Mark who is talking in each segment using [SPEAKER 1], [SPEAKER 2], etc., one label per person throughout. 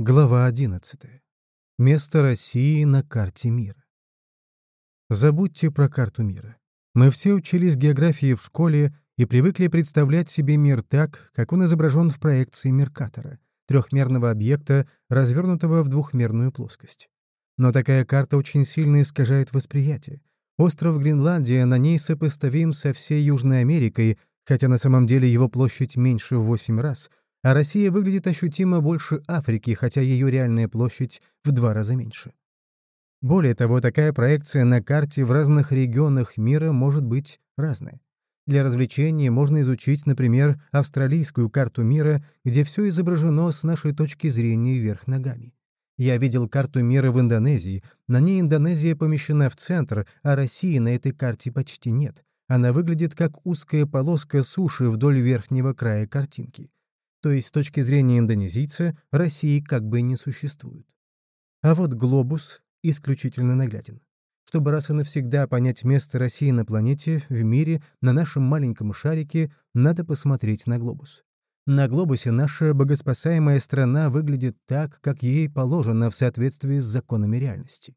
[SPEAKER 1] Глава 11. Место России на карте мира. Забудьте про карту мира. Мы все учились географии в школе и привыкли представлять себе мир так, как он изображен в проекции Меркатора, трехмерного объекта, развернутого в двухмерную плоскость. Но такая карта очень сильно искажает восприятие. Остров Гренландия на ней сопоставим со всей Южной Америкой, хотя на самом деле его площадь меньше в 8 раз — а Россия выглядит ощутимо больше Африки, хотя ее реальная площадь в два раза меньше. Более того, такая проекция на карте в разных регионах мира может быть разной. Для развлечения можно изучить, например, австралийскую карту мира, где все изображено с нашей точки зрения вверх ногами. Я видел карту мира в Индонезии. На ней Индонезия помещена в центр, а России на этой карте почти нет. Она выглядит как узкая полоска суши вдоль верхнего края картинки. То есть с точки зрения индонезийца России как бы не существует. А вот глобус исключительно нагляден. Чтобы раз и навсегда понять место России на планете, в мире, на нашем маленьком шарике, надо посмотреть на глобус. На глобусе наша богоспасаемая страна выглядит так, как ей положено в соответствии с законами реальности.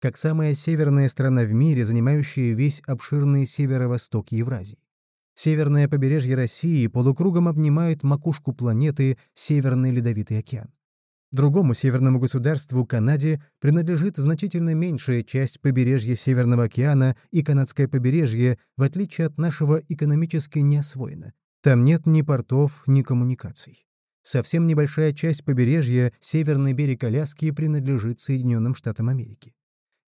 [SPEAKER 1] Как самая северная страна в мире, занимающая весь обширный северо-восток Евразии. Северное побережье России полукругом обнимает макушку планеты Северный Ледовитый океан. Другому северному государству, Канаде, принадлежит значительно меньшая часть побережья Северного океана и канадское побережье, в отличие от нашего, экономически не освоено. Там нет ни портов, ни коммуникаций. Совсем небольшая часть побережья, северный берег Аляски, принадлежит Соединенным Штатам Америки.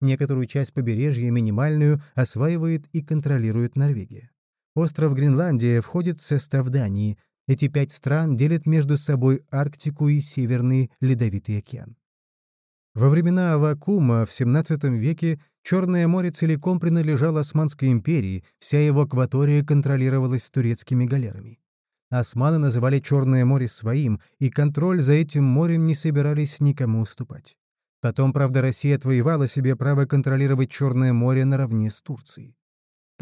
[SPEAKER 1] Некоторую часть побережья, минимальную, осваивает и контролирует Норвегия. Остров Гренландия входит в состав Дании. Эти пять стран делят между собой Арктику и Северный Ледовитый океан. Во времена Авакума в XVII веке Черное море целиком принадлежало Османской империи, вся его акватория контролировалась турецкими галерами. Османы называли Черное море своим, и контроль за этим морем не собирались никому уступать. Потом, правда, Россия отвоевала себе право контролировать Черное море наравне с Турцией.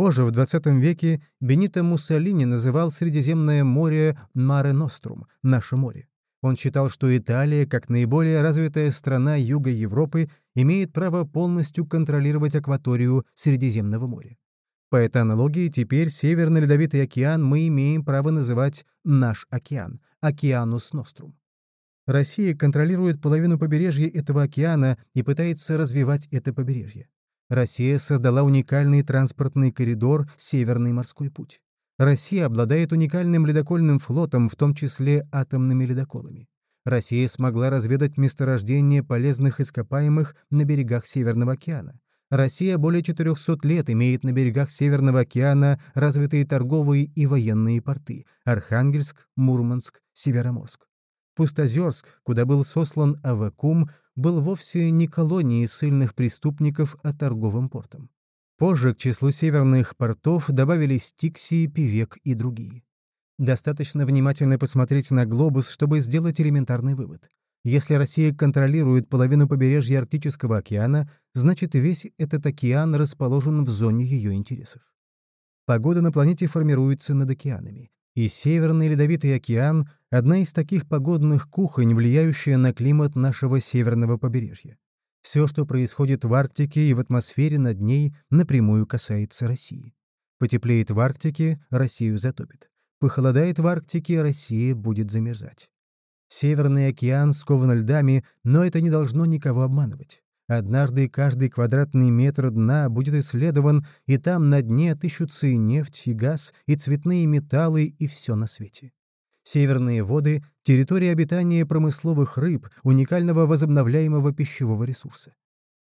[SPEAKER 1] Позже, в XX веке, Бенито Муссолини называл Средиземное море «Маре Нострум» — «Наше море». Он считал, что Италия, как наиболее развитая страна Юга Европы, имеет право полностью контролировать акваторию Средиземного моря. По этой аналогии теперь Северный Ледовитый океан мы имеем право называть «наш океан» — «Океанус Нострум». Россия контролирует половину побережья этого океана и пытается развивать это побережье. Россия создала уникальный транспортный коридор «Северный морской путь». Россия обладает уникальным ледокольным флотом, в том числе атомными ледоколами. Россия смогла разведать месторождение полезных ископаемых на берегах Северного океана. Россия более 400 лет имеет на берегах Северного океана развитые торговые и военные порты — Архангельск, Мурманск, Североморск. Пустозерск, куда был сослан Авакум, был вовсе не колонией сильных преступников, а торговым портом. Позже к числу северных портов добавились Тикси, Пивек и другие. Достаточно внимательно посмотреть на глобус, чтобы сделать элементарный вывод. Если Россия контролирует половину побережья Арктического океана, значит весь этот океан расположен в зоне ее интересов. Погода на планете формируется над океанами. И Северный Ледовитый океан — одна из таких погодных кухонь, влияющая на климат нашего северного побережья. Все, что происходит в Арктике и в атмосфере над ней, напрямую касается России. Потеплеет в Арктике — Россию затопит. Похолодает в Арктике — Россия будет замерзать. Северный океан скован льдами, но это не должно никого обманывать. Однажды каждый квадратный метр дна будет исследован, и там на дне отыщутся и нефть, и газ, и цветные металлы, и все на свете. Северные воды — территория обитания промысловых рыб, уникального возобновляемого пищевого ресурса.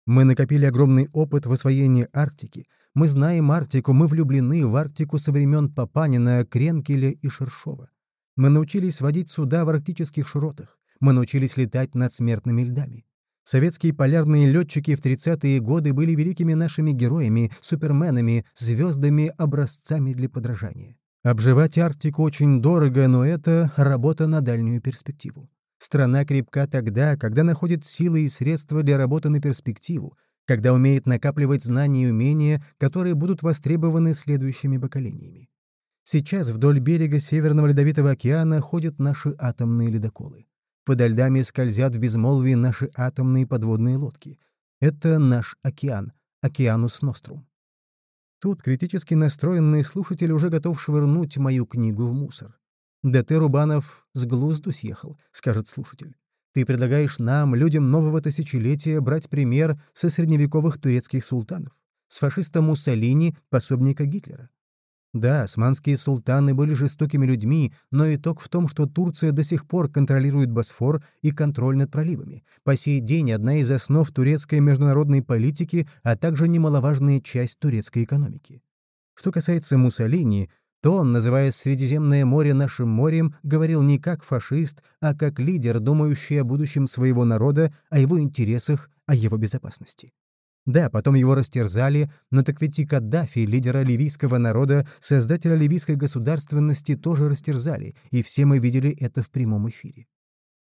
[SPEAKER 1] Мы накопили огромный опыт в освоении Арктики. Мы знаем Арктику, мы влюблены в Арктику со времен Папанина, Кренкеля и Шершова. Мы научились водить суда в арктических широтах. Мы научились летать над смертными льдами. Советские полярные летчики в 30-е годы были великими нашими героями, суперменами, звездами, образцами для подражания. Обживать Арктику очень дорого, но это работа на дальнюю перспективу. Страна крепка тогда, когда находит силы и средства для работы на перспективу, когда умеет накапливать знания и умения, которые будут востребованы следующими поколениями. Сейчас вдоль берега Северного Ледовитого океана ходят наши атомные ледоколы. Подо льдами скользят в безмолвии наши атомные подводные лодки. Это наш океан, океанус нострум. Тут критически настроенный слушатель уже готов швырнуть мою книгу в мусор. «Да ты, Рубанов, с глузду съехал», — скажет слушатель. «Ты предлагаешь нам, людям нового тысячелетия, брать пример со средневековых турецких султанов, с фашиста Муссолини, пособника Гитлера. Да, османские султаны были жестокими людьми, но итог в том, что Турция до сих пор контролирует Босфор и контроль над проливами. По сей день одна из основ турецкой международной политики, а также немаловажная часть турецкой экономики. Что касается Муссолини, то он, называя Средиземное море нашим морем, говорил не как фашист, а как лидер, думающий о будущем своего народа, о его интересах, о его безопасности. Да, потом его растерзали, но так ведь и Каддафи, лидера ливийского народа, создателя ливийской государственности, тоже растерзали, и все мы видели это в прямом эфире.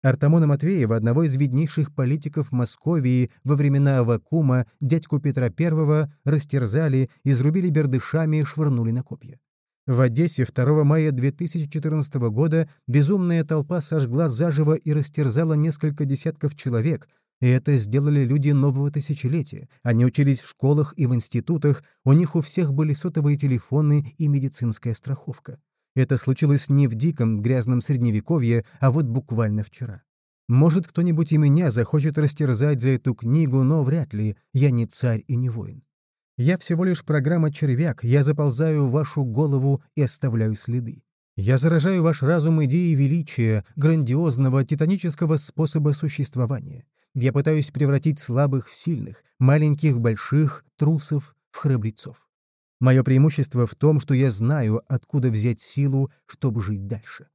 [SPEAKER 1] Артамона Матвеева, одного из виднейших политиков Московии во времена Авакума, дядьку Петра I, растерзали, изрубили бердышами и швырнули на копья. В Одессе 2 мая 2014 года безумная толпа сожгла заживо и растерзала несколько десятков человек, и это сделали люди нового тысячелетия. Они учились в школах и в институтах, у них у всех были сотовые телефоны и медицинская страховка. Это случилось не в диком, грязном средневековье, а вот буквально вчера. Может, кто-нибудь и меня захочет растерзать за эту книгу, но вряд ли. Я не царь и не воин. Я всего лишь программа-червяк, я заползаю в вашу голову и оставляю следы. Я заражаю ваш разум идеей величия, грандиозного, титанического способа существования. Я пытаюсь превратить слабых в сильных, маленьких в больших, трусов в храбрецов. Мое преимущество в том, что я знаю, откуда взять силу, чтобы жить дальше.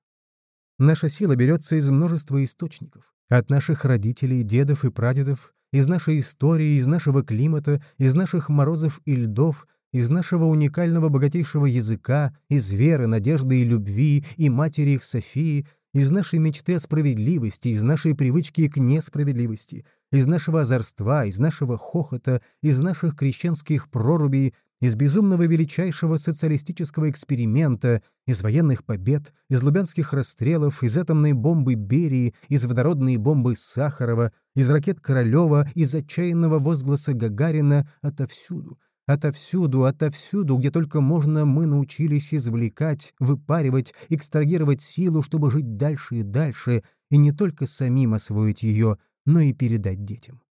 [SPEAKER 1] Наша сила берется из множества источников. От наших родителей, дедов и прадедов, из нашей истории, из нашего климата, из наших морозов и льдов, из нашего уникального богатейшего языка, из веры, надежды и любви, и матери их Софии, из нашей мечты о справедливости, из нашей привычки к несправедливости, из нашего озорства, из нашего хохота, из наших крещенских прорубей, из безумного величайшего социалистического эксперимента, из военных побед, из лубянских расстрелов, из атомной бомбы Берии, из водородной бомбы Сахарова, из ракет Королева, из отчаянного возгласа Гагарина отовсюду — Отовсюду, отовсюду, где только можно, мы научились извлекать, выпаривать, экстрагировать силу, чтобы жить дальше и дальше, и не только самим освоить ее, но и передать детям.